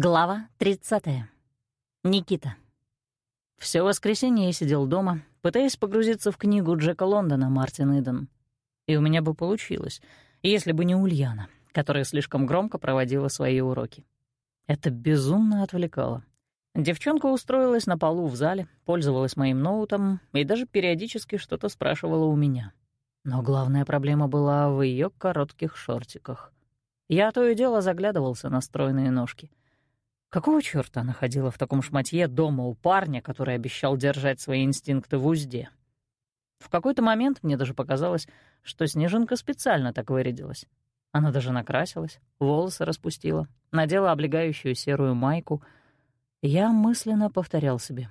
Глава 30. Никита. Все воскресенье я сидел дома, пытаясь погрузиться в книгу Джека Лондона «Мартин Иден». И у меня бы получилось, если бы не Ульяна, которая слишком громко проводила свои уроки. Это безумно отвлекало. Девчонка устроилась на полу в зале, пользовалась моим ноутом и даже периодически что-то спрашивала у меня. Но главная проблема была в ее коротких шортиках. Я то и дело заглядывался на стройные ножки — Какого чёрта она ходила в таком шматье дома у парня, который обещал держать свои инстинкты в узде? В какой-то момент мне даже показалось, что Снежинка специально так вырядилась. Она даже накрасилась, волосы распустила, надела облегающую серую майку. Я мысленно повторял себе.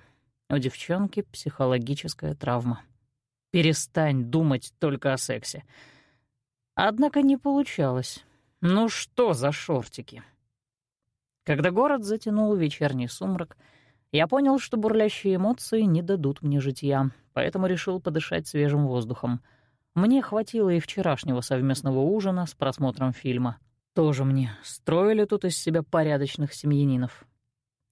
У девчонки психологическая травма. Перестань думать только о сексе. Однако не получалось. Ну что за шортики? Когда город затянул вечерний сумрак, я понял, что бурлящие эмоции не дадут мне житья, поэтому решил подышать свежим воздухом. Мне хватило и вчерашнего совместного ужина с просмотром фильма. Тоже мне строили тут из себя порядочных семьянинов.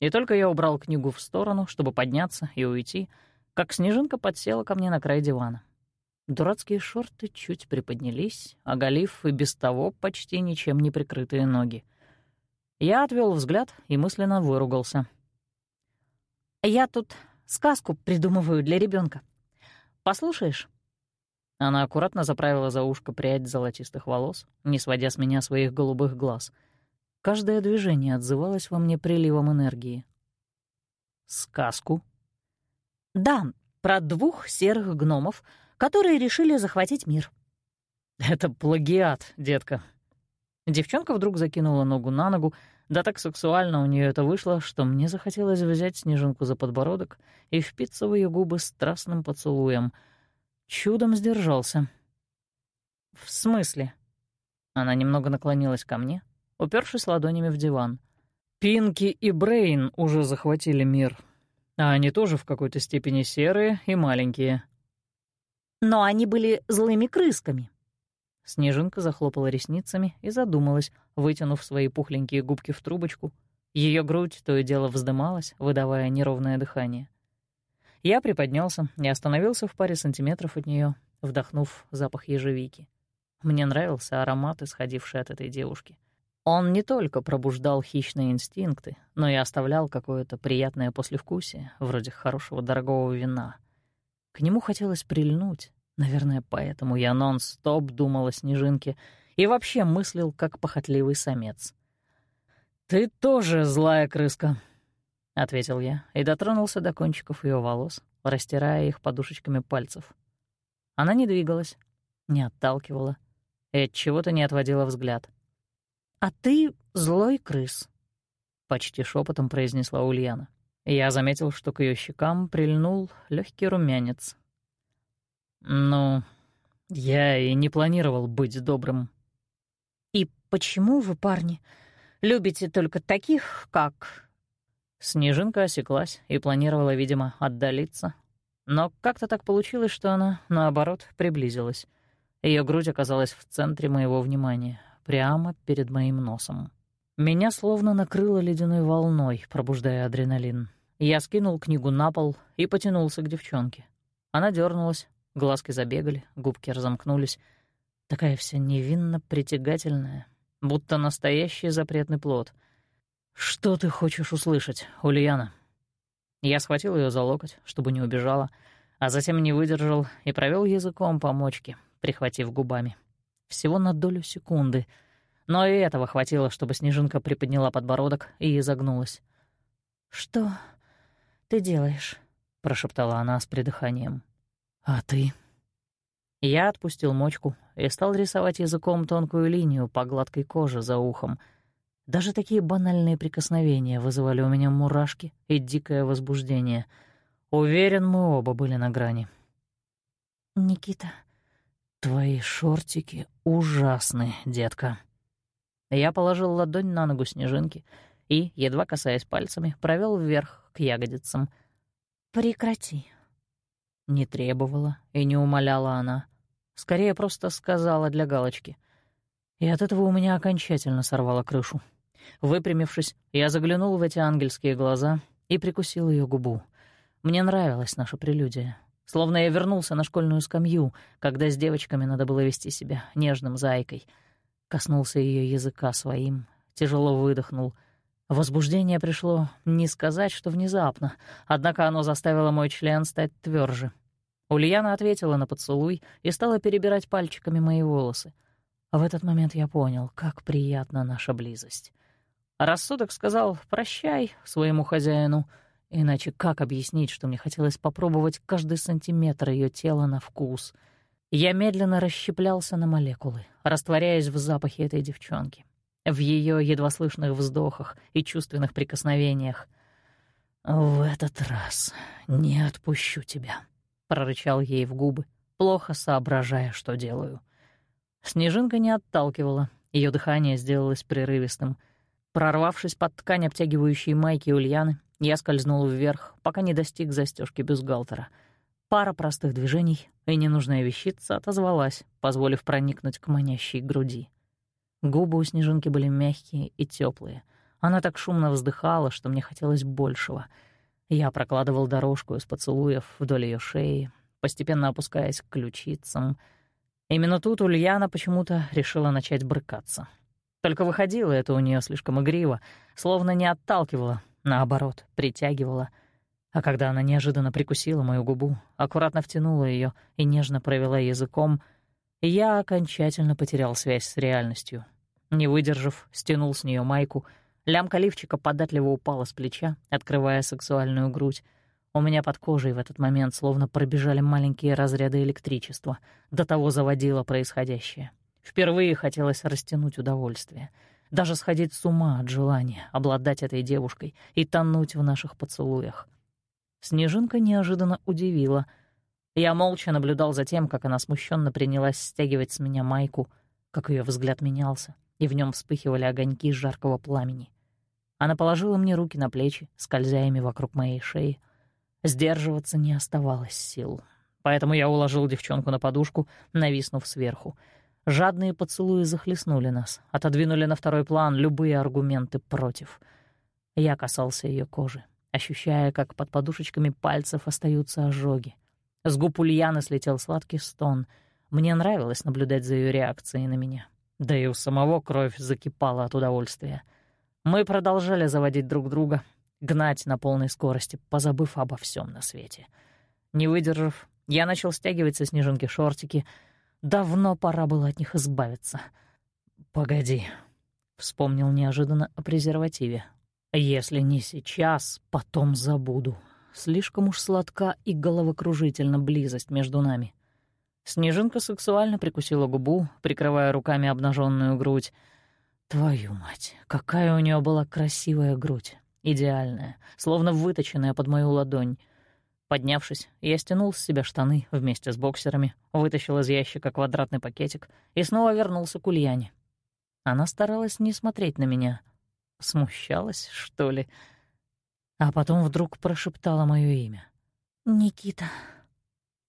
И только я убрал книгу в сторону, чтобы подняться и уйти, как снежинка подсела ко мне на край дивана. Дурацкие шорты чуть приподнялись, оголив и без того почти ничем не прикрытые ноги — я отвел взгляд и мысленно выругался. «Я тут сказку придумываю для ребенка. Послушаешь?» Она аккуратно заправила за ушко прядь золотистых волос, не сводя с меня своих голубых глаз. Каждое движение отзывалось во мне приливом энергии. «Сказку?» «Да, про двух серых гномов, которые решили захватить мир». «Это плагиат, детка», Девчонка вдруг закинула ногу на ногу, да так сексуально у нее это вышло, что мне захотелось взять Снежинку за подбородок и впиться в ее губы страстным поцелуем. Чудом сдержался. «В смысле?» Она немного наклонилась ко мне, упершись ладонями в диван. «Пинки и Брейн уже захватили мир, а они тоже в какой-то степени серые и маленькие». «Но они были злыми крысками», Снежинка захлопала ресницами и задумалась, вытянув свои пухленькие губки в трубочку. Ее грудь то и дело вздымалась, выдавая неровное дыхание. Я приподнялся и остановился в паре сантиметров от нее, вдохнув запах ежевики. Мне нравился аромат, исходивший от этой девушки. Он не только пробуждал хищные инстинкты, но и оставлял какое-то приятное послевкусие, вроде хорошего дорогого вина. К нему хотелось прильнуть, Наверное, поэтому я нон-стоп думал о снежинке и вообще мыслил как похотливый самец. «Ты тоже злая крыска», — ответил я и дотронулся до кончиков ее волос, растирая их подушечками пальцев. Она не двигалась, не отталкивала и от чего-то не отводила взгляд. «А ты злой крыс», — почти шепотом произнесла Ульяна. Я заметил, что к ее щекам прильнул легкий румянец, «Ну, я и не планировал быть добрым». «И почему вы, парни, любите только таких, как...» Снежинка осеклась и планировала, видимо, отдалиться. Но как-то так получилось, что она, наоборот, приблизилась. Ее грудь оказалась в центре моего внимания, прямо перед моим носом. Меня словно накрыло ледяной волной, пробуждая адреналин. Я скинул книгу на пол и потянулся к девчонке. Она дернулась, Глазки забегали, губки разомкнулись. Такая вся невинно притягательная, будто настоящий запретный плод. «Что ты хочешь услышать, Ульяна?» Я схватил ее за локоть, чтобы не убежала, а затем не выдержал и провел языком по мочке, прихватив губами. Всего на долю секунды. Но и этого хватило, чтобы Снежинка приподняла подбородок и изогнулась. «Что ты делаешь?» — прошептала она с придыханием. «А ты?» Я отпустил мочку и стал рисовать языком тонкую линию по гладкой коже за ухом. Даже такие банальные прикосновения вызывали у меня мурашки и дикое возбуждение. Уверен, мы оба были на грани. «Никита...» «Твои шортики ужасны, детка». Я положил ладонь на ногу снежинки и, едва касаясь пальцами, провел вверх к ягодицам. «Прекрати», не требовала и не умоляла она. Скорее, просто сказала для галочки. И от этого у меня окончательно сорвало крышу. Выпрямившись, я заглянул в эти ангельские глаза и прикусил ее губу. Мне нравилась наша прелюдия. Словно я вернулся на школьную скамью, когда с девочками надо было вести себя нежным зайкой. Коснулся ее языка своим, тяжело выдохнул. Возбуждение пришло не сказать, что внезапно, однако оно заставило мой член стать тверже. Ульяна ответила на поцелуй и стала перебирать пальчиками мои волосы. В этот момент я понял, как приятна наша близость. рассудок сказал «прощай» своему хозяину, иначе как объяснить, что мне хотелось попробовать каждый сантиметр ее тела на вкус. Я медленно расщеплялся на молекулы, растворяясь в запахе этой девчонки, в ее едва слышных вздохах и чувственных прикосновениях. «В этот раз не отпущу тебя», — прорычал ей в губы, плохо соображая, что делаю. Снежинка не отталкивала, ее дыхание сделалось прерывистым. Прорвавшись под ткань обтягивающей майки Ульяны, я скользнул вверх, пока не достиг застежки бюстгальтера. Пара простых движений, и ненужная вещица отозвалась, позволив проникнуть к манящей груди. Губы у Снежинки были мягкие и теплые. Она так шумно вздыхала, что мне хотелось большего. Я прокладывал дорожку из поцелуев вдоль ее шеи, постепенно опускаясь к ключицам — Именно тут Ульяна почему-то решила начать брыкаться. Только выходило это у нее слишком игриво, словно не отталкивала, наоборот, притягивала. А когда она неожиданно прикусила мою губу, аккуратно втянула ее и нежно провела языком, я окончательно потерял связь с реальностью. Не выдержав, стянул с нее майку, лямка лифчика податливо упала с плеча, открывая сексуальную грудь, у меня под кожей в этот момент словно пробежали маленькие разряды электричества. До того заводило происходящее. Впервые хотелось растянуть удовольствие. Даже сходить с ума от желания обладать этой девушкой и тонуть в наших поцелуях. Снежинка неожиданно удивила. Я молча наблюдал за тем, как она смущенно принялась стягивать с меня майку, как ее взгляд менялся, и в нем вспыхивали огоньки жаркого пламени. Она положила мне руки на плечи, скользя ими вокруг моей шеи, Сдерживаться не оставалось сил. Поэтому я уложил девчонку на подушку, нависнув сверху. Жадные поцелуи захлестнули нас, отодвинули на второй план любые аргументы против. Я касался ее кожи, ощущая, как под подушечками пальцев остаются ожоги. С губ Ульяны слетел сладкий стон. Мне нравилось наблюдать за ее реакцией на меня. Да и у самого кровь закипала от удовольствия. Мы продолжали заводить друг друга, гнать на полной скорости, позабыв обо всем на свете. Не выдержав, я начал стягивать со снежинки шортики. Давно пора было от них избавиться. «Погоди», — вспомнил неожиданно о презервативе. «Если не сейчас, потом забуду. Слишком уж сладка и головокружительно близость между нами». Снежинка сексуально прикусила губу, прикрывая руками обнаженную грудь. Твою мать, какая у нее была красивая грудь идеальная, словно выточенная под мою ладонь. Поднявшись, я стянул с себя штаны вместе с боксерами, вытащил из ящика квадратный пакетик и снова вернулся к Ульяне. Она старалась не смотреть на меня. Смущалась, что ли? А потом вдруг прошептала мое имя. «Никита».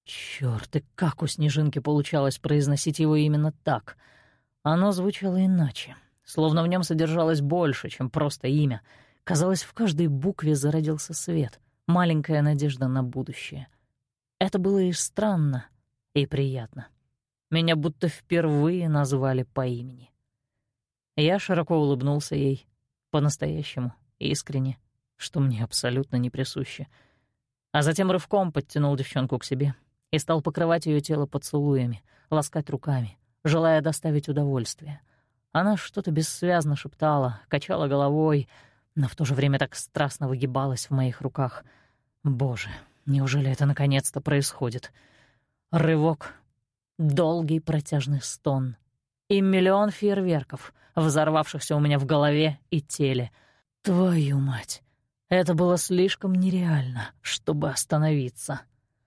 Чёрт, и как у Снежинки получалось произносить его именно так? Оно звучало иначе, словно в нем содержалось больше, чем просто имя — Казалось, в каждой букве зародился свет, маленькая надежда на будущее. Это было и странно, и приятно. Меня будто впервые назвали по имени. Я широко улыбнулся ей, по-настоящему, искренне, что мне абсолютно не присуще. А затем рывком подтянул девчонку к себе и стал покрывать ее тело поцелуями, ласкать руками, желая доставить удовольствие. Она что-то бессвязно шептала, качала головой — но в то же время так страстно выгибалась в моих руках. Боже, неужели это наконец-то происходит? Рывок, долгий протяжный стон и миллион фейерверков, взорвавшихся у меня в голове и теле. Твою мать! Это было слишком нереально, чтобы остановиться.